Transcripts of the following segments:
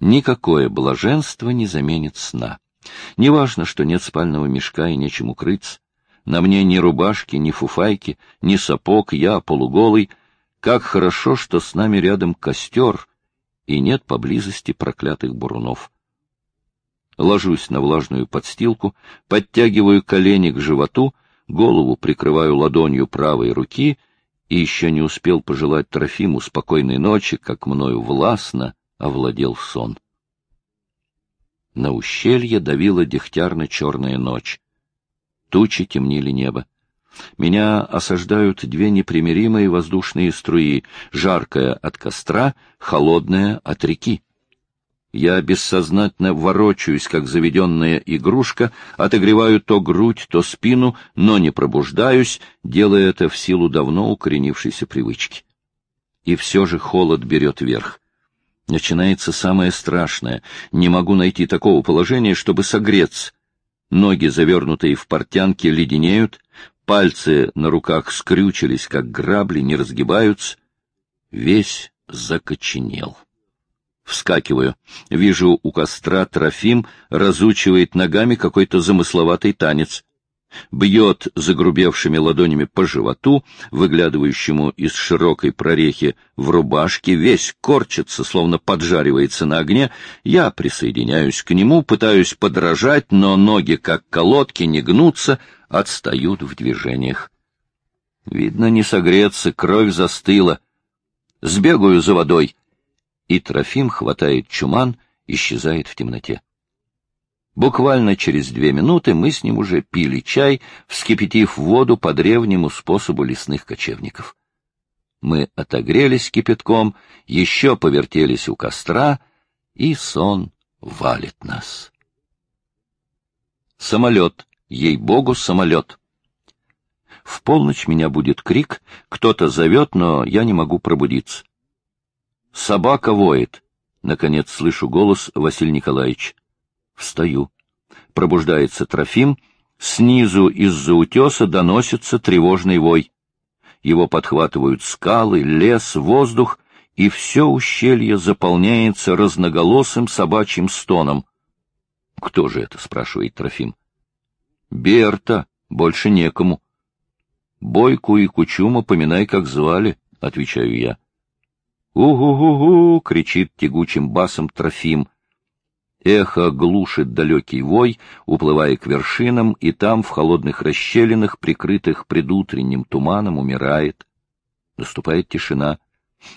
Никакое блаженство не заменит сна. Неважно, что нет спального мешка и нечем укрыться. На мне ни рубашки, ни фуфайки, ни сапог, я полуголый. Как хорошо, что с нами рядом костер, и нет поблизости проклятых бурунов. Ложусь на влажную подстилку, подтягиваю колени к животу, голову прикрываю ладонью правой руки и еще не успел пожелать Трофиму спокойной ночи, как мною властно овладел сон. На ущелье давила дегтярно-черная ночь. Тучи темнили небо. Меня осаждают две непримиримые воздушные струи, жаркая от костра, холодная от реки. Я бессознательно ворочаюсь, как заведенная игрушка, отогреваю то грудь, то спину, но не пробуждаюсь, делая это в силу давно укоренившейся привычки. И все же холод берет верх. Начинается самое страшное. Не могу найти такого положения, чтобы согреться. Ноги, завернутые в портянки, леденеют, пальцы на руках скрючились, как грабли, не разгибаются. Весь закоченел. Вскакиваю. Вижу у костра Трофим разучивает ногами какой-то замысловатый танец. Бьет загрубевшими ладонями по животу, выглядывающему из широкой прорехи в рубашке, весь корчится, словно поджаривается на огне. Я присоединяюсь к нему, пытаюсь подражать, но ноги, как колодки, не гнутся, отстают в движениях. Видно, не согреться, кровь застыла. Сбегаю за водой — и Трофим хватает чуман, исчезает в темноте. Буквально через две минуты мы с ним уже пили чай, вскипятив воду по древнему способу лесных кочевников. Мы отогрелись кипятком, еще повертелись у костра, и сон валит нас. Самолет, ей-богу, самолет. В полночь меня будет крик, кто-то зовет, но я не могу пробудиться. Собака воет. Наконец слышу голос Василия Николаевича. Встаю. Пробуждается Трофим. Снизу из-за утеса доносится тревожный вой. Его подхватывают скалы, лес, воздух, и все ущелье заполняется разноголосым собачьим стоном. — Кто же это? — спрашивает Трофим. — Берта. Больше некому. — Бойку и Кучума поминай, как звали, — отвечаю я. «У-гу-гу-гу!» — кричит тягучим басом Трофим. Эхо глушит далекий вой, уплывая к вершинам, и там, в холодных расщелинах, прикрытых предутренним туманом, умирает. Наступает тишина.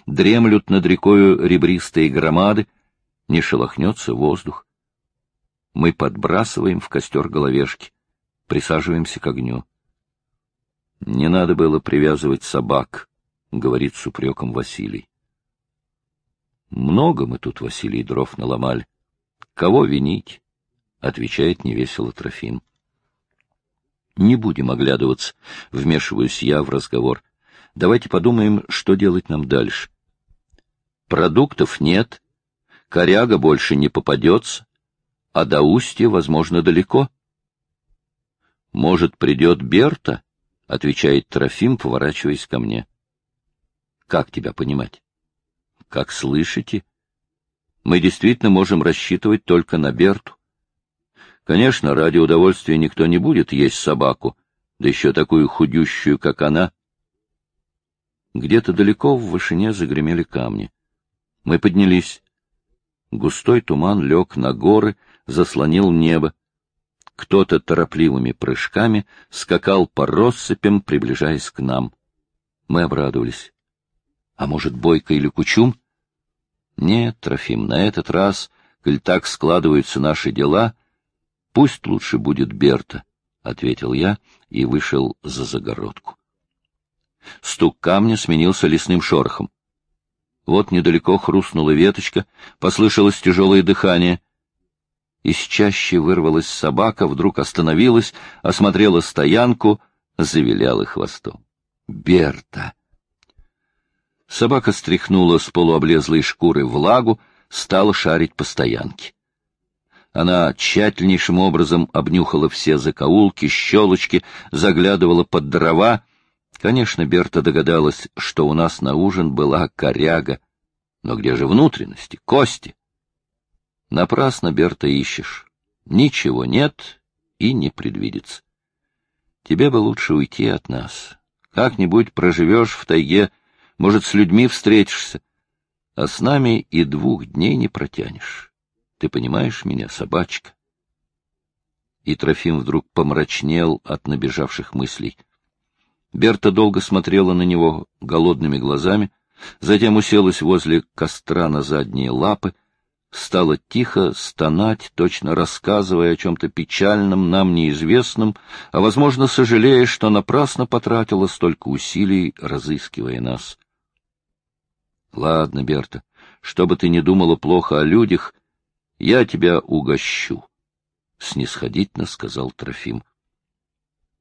Дремлют над рекою ребристые громады, не шелохнется воздух. Мы подбрасываем в костер головешки, присаживаемся к огню. «Не надо было привязывать собак», — говорит с упреком Василий. Много мы тут, Василий, дров наломали. Кого винить? — отвечает невесело Трофим. Не будем оглядываться, вмешиваюсь я в разговор. Давайте подумаем, что делать нам дальше. Продуктов нет, коряга больше не попадется, а до устья, возможно, далеко. Может, придет Берта? — отвечает Трофим, поворачиваясь ко мне. — Как тебя понимать? Как слышите, мы действительно можем рассчитывать только на Берту. Конечно, ради удовольствия никто не будет есть собаку, да еще такую худющую, как она. Где-то далеко в вышине загремели камни. Мы поднялись. Густой туман лег на горы, заслонил небо. Кто-то торопливыми прыжками скакал по россыпям, приближаясь к нам. Мы обрадовались. А может, Бойко или Кучум? Нет, Трофим, на этот раз, коль так складываются наши дела, пусть лучше будет Берта, — ответил я и вышел за загородку. Стук камня сменился лесным шорохом. Вот недалеко хрустнула веточка, послышалось тяжелое дыхание. Из чаще вырвалась собака, вдруг остановилась, осмотрела стоянку, завиляла хвостом. «Берта!» Собака стряхнула с полуоблезлой шкуры влагу, стала шарить по стоянке. Она тщательнейшим образом обнюхала все закоулки, щелочки, заглядывала под дрова. Конечно, Берта догадалась, что у нас на ужин была коряга. Но где же внутренности, кости? Напрасно, Берта, ищешь. Ничего нет и не предвидится. Тебе бы лучше уйти от нас. Как-нибудь проживешь в тайге, может, с людьми встретишься, а с нами и двух дней не протянешь. Ты понимаешь меня, собачка? И Трофим вдруг помрачнел от набежавших мыслей. Берта долго смотрела на него голодными глазами, затем уселась возле костра на задние лапы, стала тихо стонать, точно рассказывая о чем-то печальном, нам неизвестном, а, возможно, сожалея, что напрасно потратила столько усилий, разыскивая нас. — Ладно, Берта, что бы ты ни думала плохо о людях, я тебя угощу, — снисходительно сказал Трофим.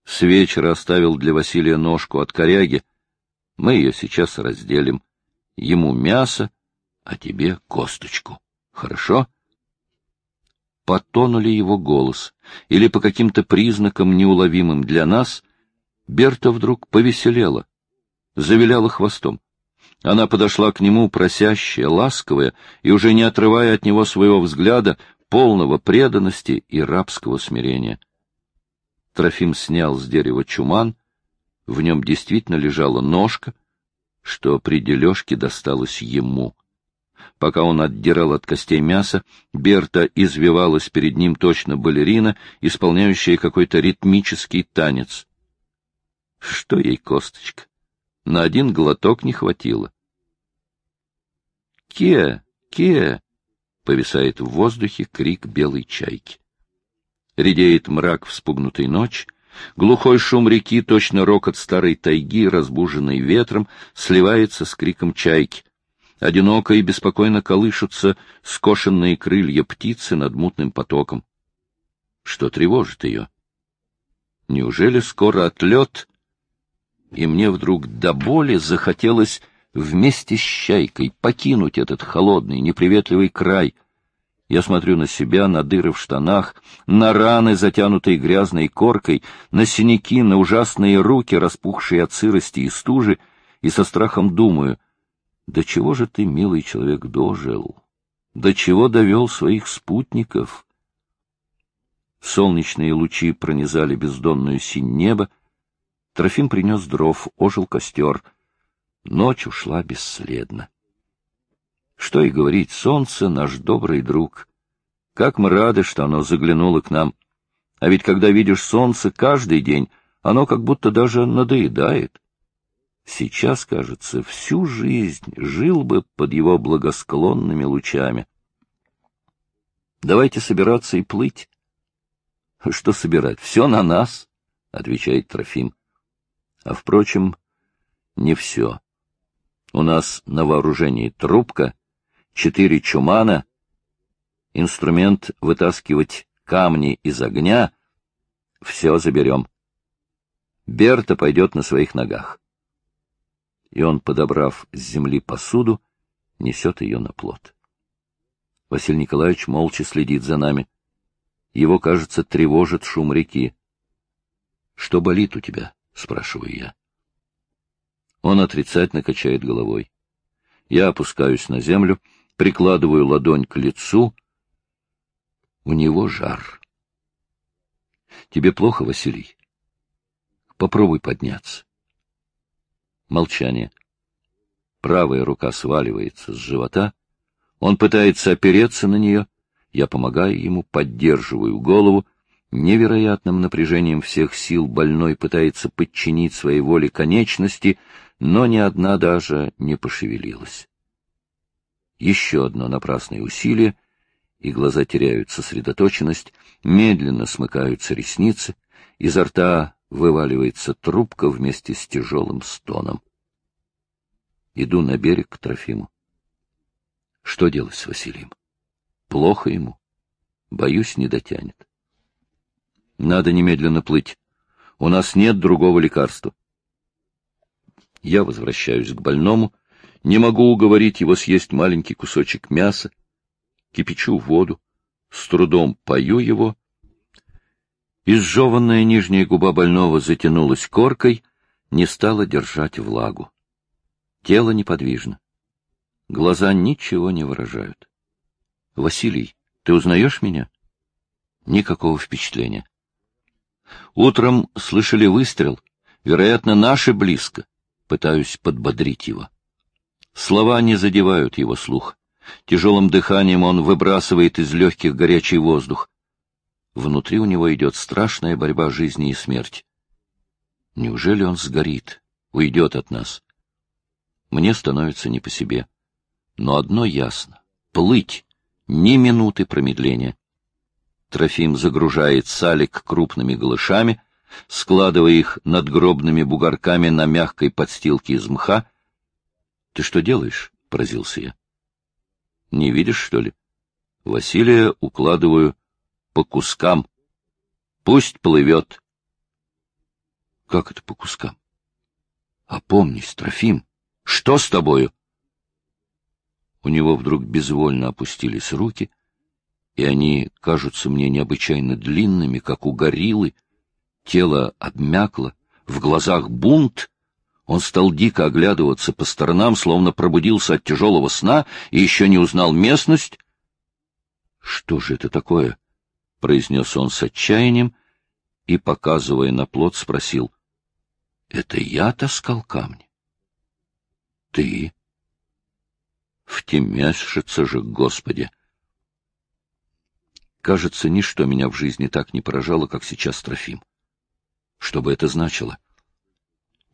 С вечера оставил для Василия ножку от коряги. Мы ее сейчас разделим. Ему мясо, а тебе косточку. Хорошо? По тону ли его голос, или по каким-то признакам, неуловимым для нас, Берта вдруг повеселела, завиляла хвостом. Она подошла к нему, просящая, ласковая, и уже не отрывая от него своего взгляда, полного преданности и рабского смирения. Трофим снял с дерева чуман, в нем действительно лежала ножка, что при дележке досталось ему. Пока он отдирал от костей мясо, Берта извивалась перед ним точно балерина, исполняющая какой-то ритмический танец. Что ей косточка? На один глоток не хватило. «Ке! Ке!» — повисает в воздухе крик белой чайки. Редеет мрак вспугнутой ночи, глухой шум реки, точно рокот старой тайги, разбуженный ветром, сливается с криком чайки. Одиноко и беспокойно колышутся скошенные крылья птицы над мутным потоком. Что тревожит ее? Неужели скоро отлет? И мне вдруг до боли захотелось вместе с чайкой покинуть этот холодный, неприветливый край. Я смотрю на себя, на дыры в штанах, на раны, затянутые грязной коркой, на синяки, на ужасные руки, распухшие от сырости и стужи, и со страхом думаю — до чего же ты, милый человек, дожил? До чего довел своих спутников? Солнечные лучи пронизали бездонную синь небо. Трофим принес дров, ожил костер. Ночь ушла бесследно. Что и говорить, солнце — наш добрый друг. Как мы рады, что оно заглянуло к нам. А ведь когда видишь солнце каждый день, оно как будто даже надоедает. Сейчас, кажется, всю жизнь жил бы под его благосклонными лучами. Давайте собираться и плыть. — Что собирать? Все на нас, — отвечает Трофим. А, впрочем, не все. У нас на вооружении трубка, четыре чумана, инструмент вытаскивать камни из огня. Все заберем. Берта пойдет на своих ногах и он, подобрав с земли посуду, несет ее на плот. Василий Николаевич молча следит за нами. Его, кажется, тревожит шум реки. — Что болит у тебя? — спрашиваю я. Он отрицательно качает головой. Я опускаюсь на землю, прикладываю ладонь к лицу. У него жар. — Тебе плохо, Василий? Попробуй подняться. Молчание. Правая рука сваливается с живота. Он пытается опереться на нее. Я помогаю ему, поддерживаю голову. Невероятным напряжением всех сил больной пытается подчинить своей воле конечности, но ни одна даже не пошевелилась. Еще одно напрасное усилие, и глаза теряют сосредоточенность, медленно смыкаются ресницы, изо рта вываливается трубка вместе с тяжелым стоном. Иду на берег к Трофиму. Что делать с Василием? Плохо ему. Боюсь, не дотянет. Надо немедленно плыть. У нас нет другого лекарства. Я возвращаюсь к больному, не могу уговорить его съесть маленький кусочек мяса, кипячу воду, с трудом пою его Изжеванная нижняя губа больного затянулась коркой, не стала держать влагу. Тело неподвижно. Глаза ничего не выражают. — Василий, Ты узнаешь меня? Никакого впечатления. Утром слышали выстрел. Вероятно, наши близко. Пытаюсь подбодрить его. Слова не задевают его слух. Тяжелым дыханием он выбрасывает из легких горячий воздух. Внутри у него идет страшная борьба жизни и смерти. Неужели он сгорит, уйдет от нас? Мне становится не по себе. Но одно ясно — плыть, ни минуты промедления. Трофим загружает салик крупными голышами, складывая их над гробными бугорками на мягкой подстилке из мха. — Ты что делаешь? — поразился я. — Не видишь, что ли? Василия укладываю по кускам. Пусть плывет. — Как это по кускам? — Опомнись, Трофим, что с тобою? У него вдруг безвольно опустились руки, и они кажутся мне необычайно длинными, как у гориллы. Тело обмякло, в глазах бунт. Он стал дико оглядываться по сторонам, словно пробудился от тяжелого сна и еще не узнал местность. — Что же это такое? — произнес он с отчаянием и, показывая на плод, спросил. — Это я таскал камни? — Ты? Втемяшится же, Господи! Кажется, ничто меня в жизни так не поражало, как сейчас Трофим. Что бы это значило?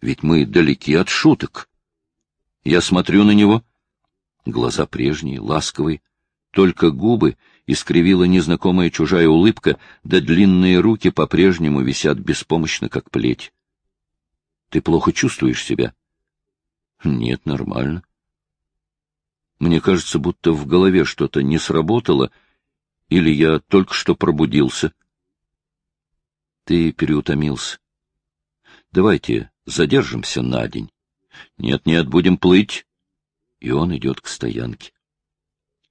Ведь мы далеки от шуток. Я смотрю на него. Глаза прежние, ласковые, только губы искривила незнакомая чужая улыбка, да длинные руки по-прежнему висят беспомощно, как плеть. Ты плохо чувствуешь себя? Нет, нормально. Мне кажется, будто в голове что-то не сработало, или я только что пробудился. Ты переутомился. Давайте задержимся на день. Нет-нет, будем плыть. И он идет к стоянке.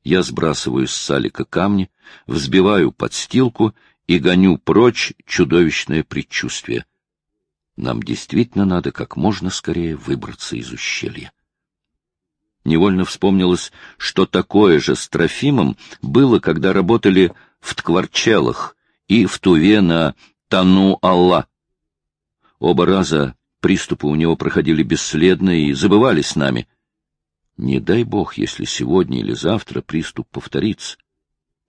Я сбрасываю с салика камни, взбиваю подстилку и гоню прочь чудовищное предчувствие. Нам действительно надо как можно скорее выбраться из ущелья. Невольно вспомнилось, что такое же с Трофимом было, когда работали в Ткварчелах и в Туве на Тану-Алла. Оба раза приступы у него проходили бесследно и забывали с нами. Не дай бог, если сегодня или завтра приступ повторится.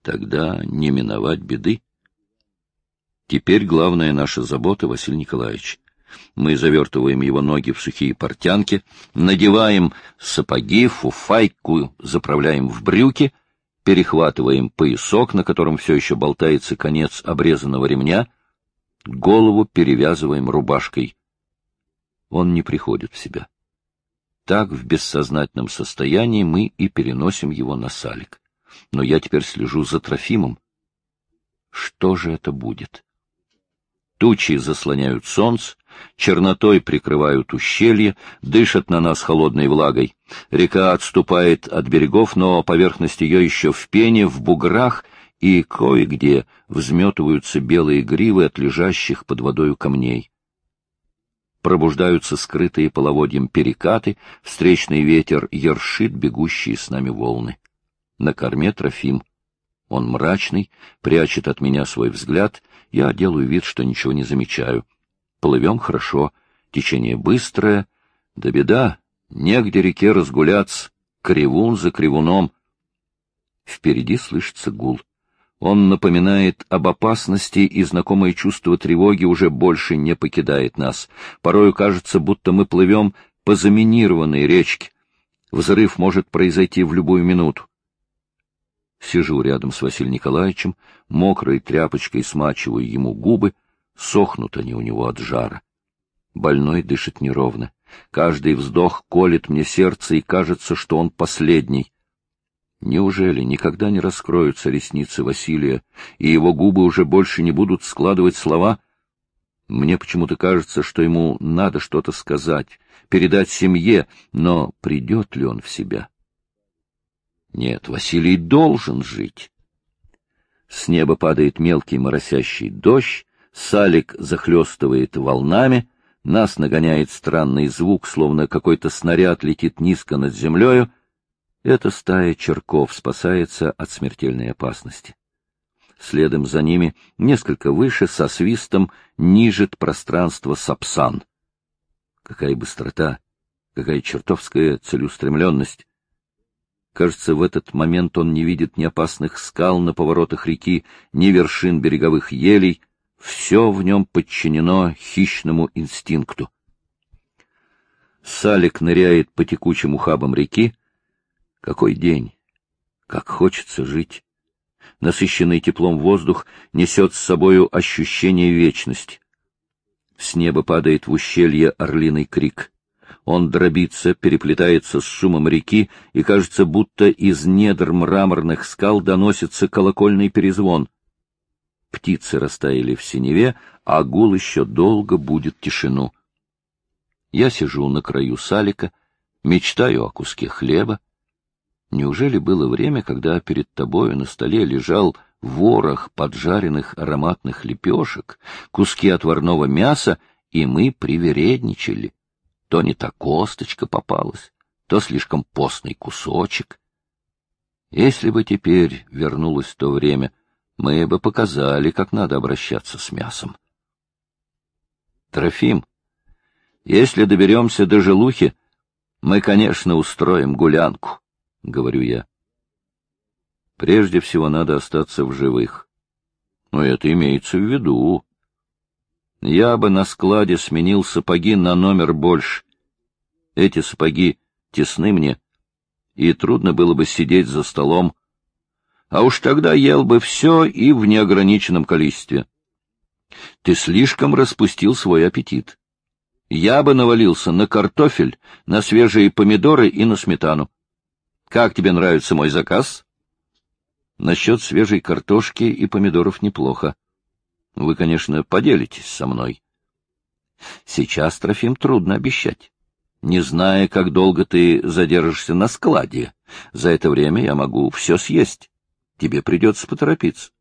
Тогда не миновать беды. Теперь главная наша забота, Василий Николаевич, мы завертываем его ноги в сухие портянки, надеваем сапоги, фуфайку, заправляем в брюки, перехватываем поясок, на котором все еще болтается конец обрезанного ремня, голову перевязываем рубашкой. Он не приходит в себя. Так в бессознательном состоянии мы и переносим его на салик. Но я теперь слежу за Трофимом. Что же это будет? Тучи заслоняют солнце, чернотой прикрывают ущелье, дышат на нас холодной влагой. Река отступает от берегов, но поверхность ее еще в пене, в буграх, и кое-где взметываются белые гривы от лежащих под водою камней. Пробуждаются скрытые половодьем перекаты, встречный ветер ершит бегущие с нами волны. На корме Трофим. Он мрачный, прячет от меня свой взгляд, я делаю вид, что ничего не замечаю. Плывем хорошо, течение быстрое, да беда, негде реке разгуляться, кривун за кривуном. Впереди слышится гул. Он напоминает об опасности, и знакомое чувство тревоги уже больше не покидает нас. Порою кажется, будто мы плывем по заминированной речке. Взрыв может произойти в любую минуту. Сижу рядом с Василием Николаевичем, мокрой тряпочкой смачиваю ему губы, сохнут они у него от жара. Больной дышит неровно. Каждый вздох колет мне сердце, и кажется, что он последний. Неужели никогда не раскроются ресницы Василия, и его губы уже больше не будут складывать слова? Мне почему-то кажется, что ему надо что-то сказать, передать семье, но придет ли он в себя? Нет, Василий должен жить. С неба падает мелкий моросящий дождь, салик захлестывает волнами, нас нагоняет странный звук, словно какой-то снаряд летит низко над землею. Эта стая черков спасается от смертельной опасности. Следом за ними, несколько выше, со свистом, нижет пространство Сапсан. Какая быстрота! Какая чертовская целеустремленность! Кажется, в этот момент он не видит ни опасных скал на поворотах реки, ни вершин береговых елей. Все в нем подчинено хищному инстинкту. Салик ныряет по текучим ухабам реки. Какой день! Как хочется жить! Насыщенный теплом воздух несет с собою ощущение вечности. С неба падает в ущелье орлиный крик — он дробится, переплетается с шумом реки, и кажется, будто из недр мраморных скал доносится колокольный перезвон. Птицы растаяли в синеве, а гул еще долго будет тишину. Я сижу на краю салика, мечтаю о куске хлеба. Неужели было время, когда перед тобою на столе лежал ворох поджаренных ароматных лепешек, куски отварного мяса, и мы привередничали? То не та косточка попалась, то слишком постный кусочек. Если бы теперь вернулось то время, мы бы показали, как надо обращаться с мясом. Трофим, если доберемся до желухи, мы, конечно, устроим гулянку, — говорю я. Прежде всего надо остаться в живых. Но это имеется в виду. Я бы на складе сменил сапоги на номер больше. Эти сапоги тесны мне, и трудно было бы сидеть за столом. А уж тогда ел бы все и в неограниченном количестве. Ты слишком распустил свой аппетит. Я бы навалился на картофель, на свежие помидоры и на сметану. Как тебе нравится мой заказ? Насчет свежей картошки и помидоров неплохо. Вы, конечно, поделитесь со мной. Сейчас, Трофим, трудно обещать. Не зная, как долго ты задержишься на складе, за это время я могу все съесть. Тебе придется поторопиться.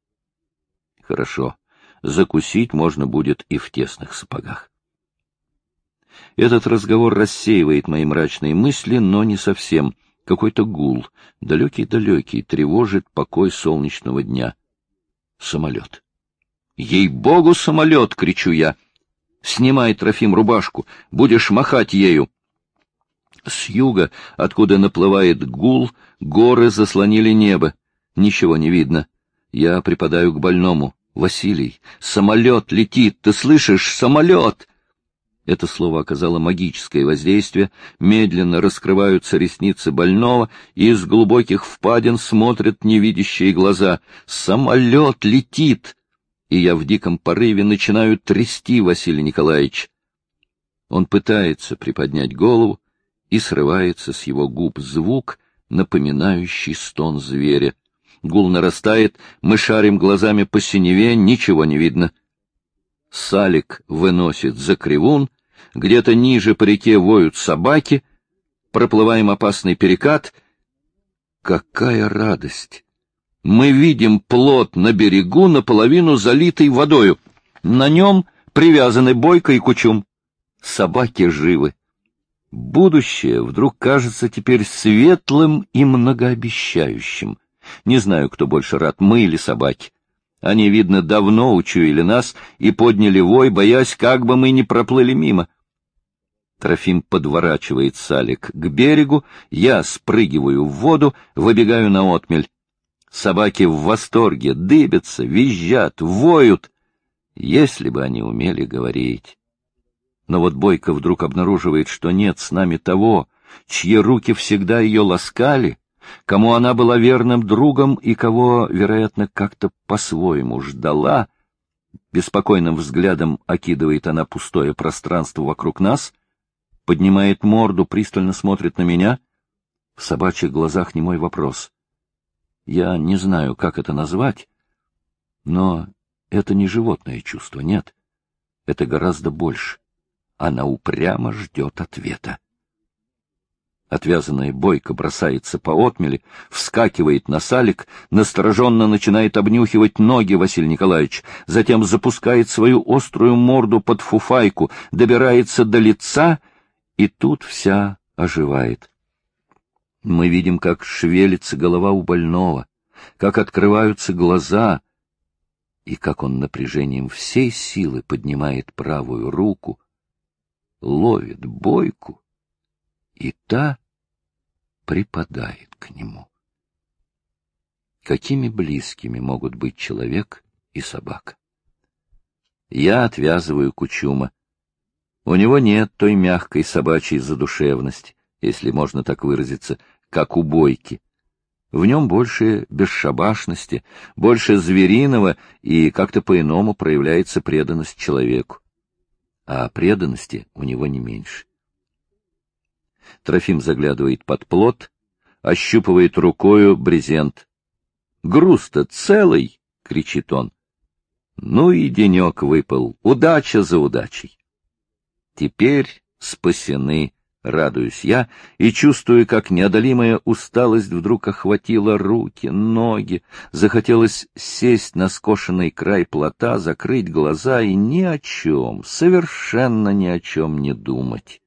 Хорошо. Закусить можно будет и в тесных сапогах. Этот разговор рассеивает мои мрачные мысли, но не совсем. Какой-то гул, далекий-далекий, тревожит покой солнечного дня. Самолет. «Ей-богу, самолет!» — кричу я. «Снимай, Трофим, рубашку, будешь махать ею!» С юга, откуда наплывает гул, горы заслонили небо. Ничего не видно. Я припадаю к больному. «Василий, самолет летит! Ты слышишь? Самолет!» Это слово оказало магическое воздействие, медленно раскрываются ресницы больного, и из глубоких впадин смотрят невидящие глаза. «Самолет летит!» и я в диком порыве начинаю трясти Василия Николаевича. Он пытается приподнять голову, и срывается с его губ звук, напоминающий стон зверя. Гул нарастает, мы шарим глазами по синеве, ничего не видно. Салик выносит за кривун, где-то ниже по реке воют собаки, проплываем опасный перекат. Какая радость! мы видим плот на берегу, наполовину залитый водою. На нем привязаны Бойко и Кучум. Собаки живы. Будущее вдруг кажется теперь светлым и многообещающим. Не знаю, кто больше рад, мы или собаки. Они, видно, давно учуяли нас и подняли вой, боясь, как бы мы не проплыли мимо. Трофим подворачивает салик к берегу, я спрыгиваю в воду, выбегаю на отмель. Собаки в восторге, дыбятся, визжат, воют. Если бы они умели говорить. Но вот Бойко вдруг обнаруживает, что нет с нами того, чьи руки всегда ее ласкали, кому она была верным другом и кого, вероятно, как-то по-своему ждала. Беспокойным взглядом окидывает она пустое пространство вокруг нас, поднимает морду, пристально смотрит на меня. В собачьих глазах не мой вопрос. Я не знаю, как это назвать, но это не животное чувство, нет. Это гораздо больше. Она упрямо ждет ответа. Отвязанная бойко бросается по отмели, вскакивает на салик, настороженно начинает обнюхивать ноги Василий Николаевич, затем запускает свою острую морду под фуфайку, добирается до лица, и тут вся оживает. Мы видим, как шевелится голова у больного, как открываются глаза. и как он напряжением всей силы поднимает правую руку, ловит бойку, и та припадает к нему. Какими близкими могут быть человек и собака? Я отвязываю Кучума. У него нет той мягкой собачьей задушевности, если можно так выразиться, как у бойки. В нем больше бесшабашности, больше звериного, и как-то по-иному проявляется преданность человеку. А преданности у него не меньше. Трофим заглядывает под плот, ощупывает рукою брезент. «Груз-то целый!» — кричит он. Ну и денек выпал, удача за удачей. Теперь спасены, радуюсь я, и чувствую, как неодолимая усталость вдруг охватила руки, ноги, захотелось сесть на скошенный край плота, закрыть глаза и ни о чем, совершенно ни о чем не думать.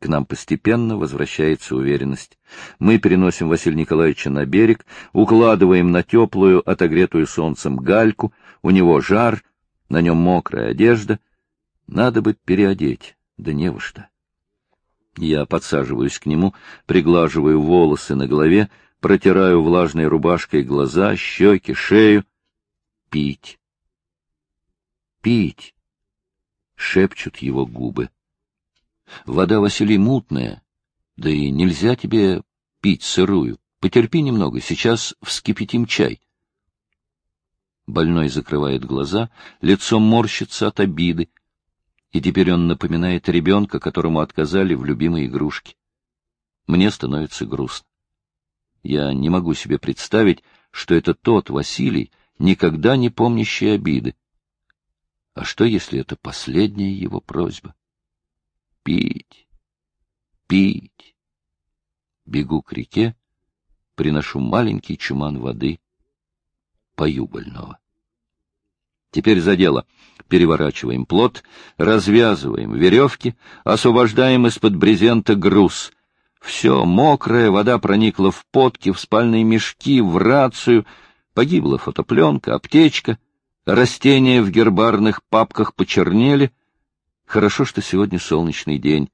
К нам постепенно возвращается уверенность. Мы переносим Василия Николаевича на берег, укладываем на теплую, отогретую солнцем гальку, у него жар, на нем мокрая одежда. Надо бы переодеть, да не во что. Я подсаживаюсь к нему, приглаживаю волосы на голове, протираю влажной рубашкой глаза, щеки, шею. Пить. Пить. Шепчут его губы. Вода, Василий, мутная, да и нельзя тебе пить сырую. Потерпи немного, сейчас вскипятим чай. Больной закрывает глаза, лицо морщится от обиды, и теперь он напоминает ребенка, которому отказали в любимой игрушке. Мне становится грустно. Я не могу себе представить, что это тот Василий, никогда не помнящий обиды. А что, если это последняя его просьба? Пить, пить. Бегу к реке, приношу маленький чуман воды, пою больного. Теперь за дело. Переворачиваем плот, развязываем веревки, освобождаем из-под брезента груз. Все мокрое, вода проникла в подки, в спальные мешки, в рацию. Погибла фотопленка, аптечка. Растения в гербарных папках почернели — Хорошо, что сегодня солнечный день.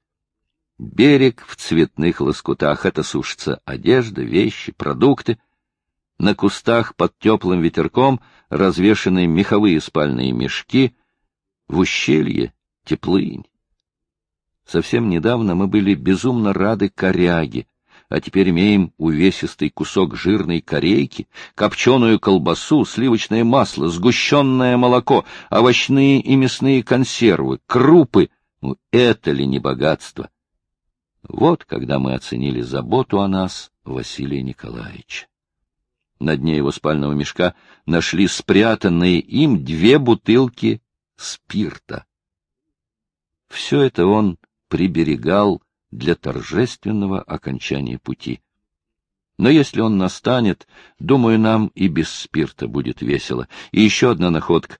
Берег в цветных лоскутах — это сушится одежда, вещи, продукты. На кустах под теплым ветерком развешаны меховые спальные мешки. В ущелье — теплынь. Совсем недавно мы были безумно рады коряге, а теперь имеем увесистый кусок жирной корейки, копченую колбасу, сливочное масло, сгущенное молоко, овощные и мясные консервы, крупы. Ну, это ли не богатство? Вот когда мы оценили заботу о нас Василия Николаевича. На дне его спального мешка нашли спрятанные им две бутылки спирта. Все это он приберегал для торжественного окончания пути. Но если он настанет, думаю, нам и без спирта будет весело. И еще одна находка.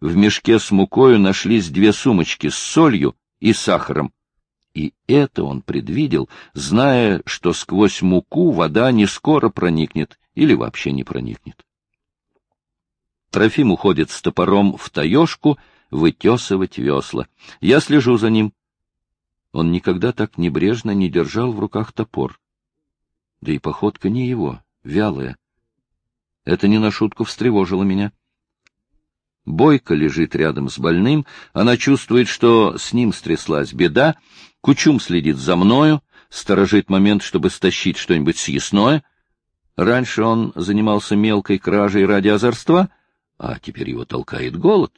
В мешке с мукою нашлись две сумочки с солью и сахаром. И это он предвидел, зная, что сквозь муку вода не скоро проникнет или вообще не проникнет. Трофим уходит с топором в таежку вытесывать весла. Я слежу за ним. Он никогда так небрежно не держал в руках топор. Да и походка не его, вялая. Это не на шутку встревожило меня. Бойко лежит рядом с больным, она чувствует, что с ним стряслась беда, Кучум следит за мною, сторожит момент, чтобы стащить что-нибудь съестное. Раньше он занимался мелкой кражей ради озорства, а теперь его толкает голод.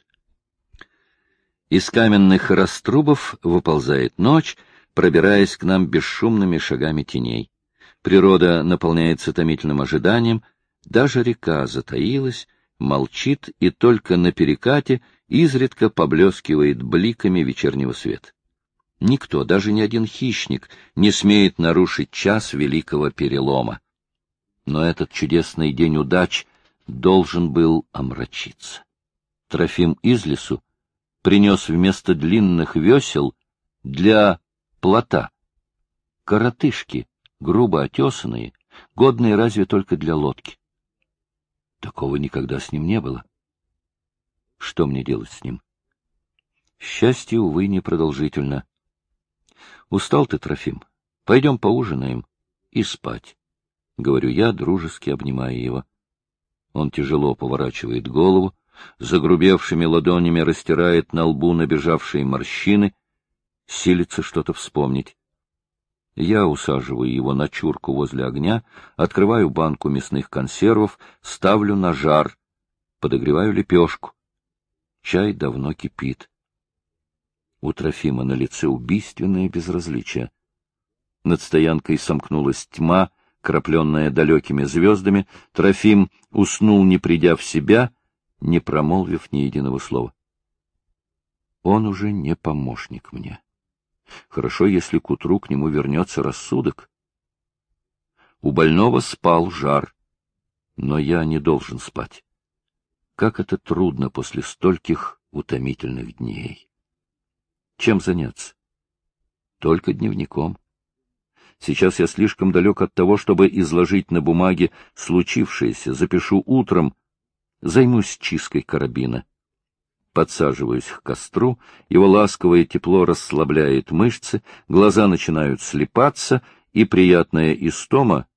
Из каменных раструбов выползает ночь, пробираясь к нам бесшумными шагами теней. Природа наполняется томительным ожиданием, даже река затаилась, молчит и только на перекате изредка поблескивает бликами вечернего света. Никто, даже ни один хищник, не смеет нарушить час великого перелома. Но этот чудесный день удач должен был омрачиться. Трофим из лесу принес вместо длинных весел для плота коротышки, грубо отесанные, годные разве только для лодки. Такого никогда с ним не было. Что мне делать с ним? Счастье, увы, непродолжительно. Устал ты, Трофим? Пойдем поужинаем и спать, — говорю я, дружески обнимая его. Он тяжело поворачивает голову, загрубевшими ладонями растирает на лбу набежавшие морщины, силится что-то вспомнить. Я усаживаю его на чурку возле огня, открываю банку мясных консервов, ставлю на жар, подогреваю лепешку. Чай давно кипит. У Трофима на лице убийственное безразличие. Над стоянкой сомкнулась тьма, крапленная далекими звездами. Трофим уснул, не придя в себя, не промолвив ни единого слова. Он уже не помощник мне. Хорошо, если к утру к нему вернется рассудок. У больного спал жар, но я не должен спать. Как это трудно после стольких утомительных дней. Чем заняться? Только дневником. Сейчас я слишком далек от того, чтобы изложить на бумаге случившееся. Запишу утром, займусь чисткой карабина подсаживаюсь к костру, его ласковое тепло расслабляет мышцы, глаза начинают слепаться, и приятная истома,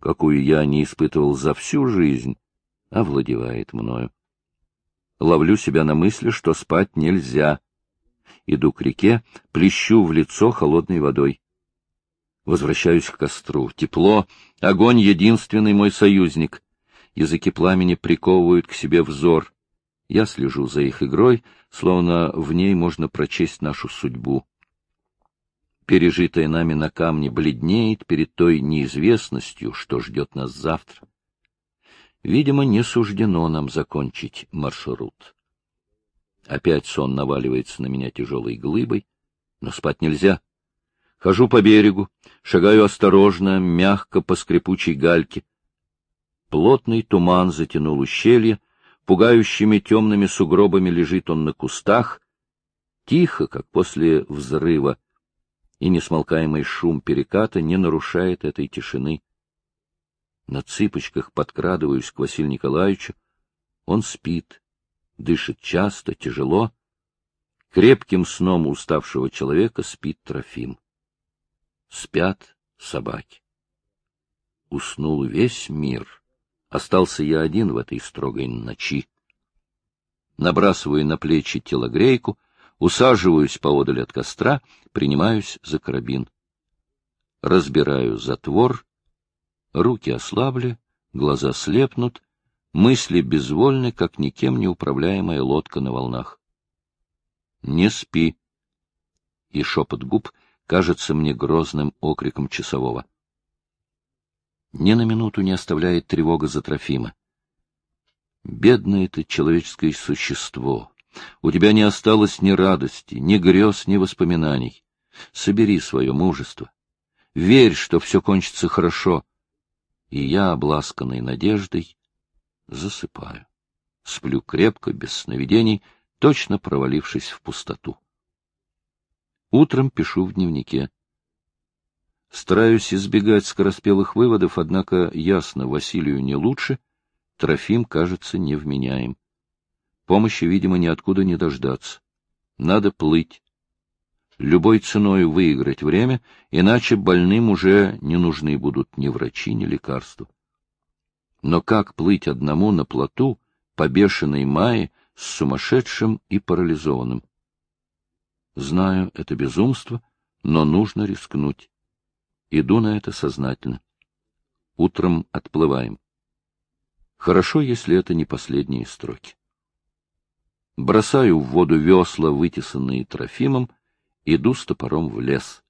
какую я не испытывал за всю жизнь, овладевает мною. Ловлю себя на мысли, что спать нельзя. Иду к реке, плещу в лицо холодной водой. Возвращаюсь к костру. Тепло, огонь — единственный мой союзник. Языки пламени приковывают к себе взор. Я слежу за их игрой, словно в ней можно прочесть нашу судьбу. Пережитое нами на камне бледнеет перед той неизвестностью, что ждет нас завтра. Видимо, не суждено нам закончить маршрут. Опять сон наваливается на меня тяжелой глыбой, но спать нельзя. Хожу по берегу, шагаю осторожно, мягко по скрипучей гальке. Плотный туман затянул ущелье, Пугающими темными сугробами лежит он на кустах, тихо, как после взрыва, и несмолкаемый шум переката не нарушает этой тишины. На цыпочках подкрадываюсь к Василию Николаевичу. Он спит, дышит часто, тяжело. Крепким сном уставшего человека спит Трофим. Спят собаки. Уснул весь мир. Остался я один в этой строгой ночи. Набрасываю на плечи телогрейку, усаживаюсь поодаль от костра, принимаюсь за карабин. Разбираю затвор, руки ослабли, глаза слепнут, мысли безвольны, как никем не управляемая лодка на волнах. «Не спи!» И шепот губ кажется мне грозным окриком часового. Ни на минуту не оставляет тревога за Трофима. Бедное ты человеческое существо. У тебя не осталось ни радости, ни грез, ни воспоминаний. Собери свое мужество. Верь, что все кончится хорошо. И я, обласканный надеждой, засыпаю. Сплю крепко, без сновидений, точно провалившись в пустоту. Утром пишу в дневнике. Стараюсь избегать скороспелых выводов, однако ясно, Василию не лучше, Трофим, кажется, невменяем. Помощи, видимо, ниоткуда не дождаться. Надо плыть. Любой ценой выиграть время, иначе больным уже не нужны будут ни врачи, ни лекарства. Но как плыть одному на плоту по бешеной мае с сумасшедшим и парализованным? Знаю, это безумство, но нужно рискнуть. Иду на это сознательно. Утром отплываем. Хорошо, если это не последние строки. Бросаю в воду весла, вытесанные Трофимом, иду с топором в лес.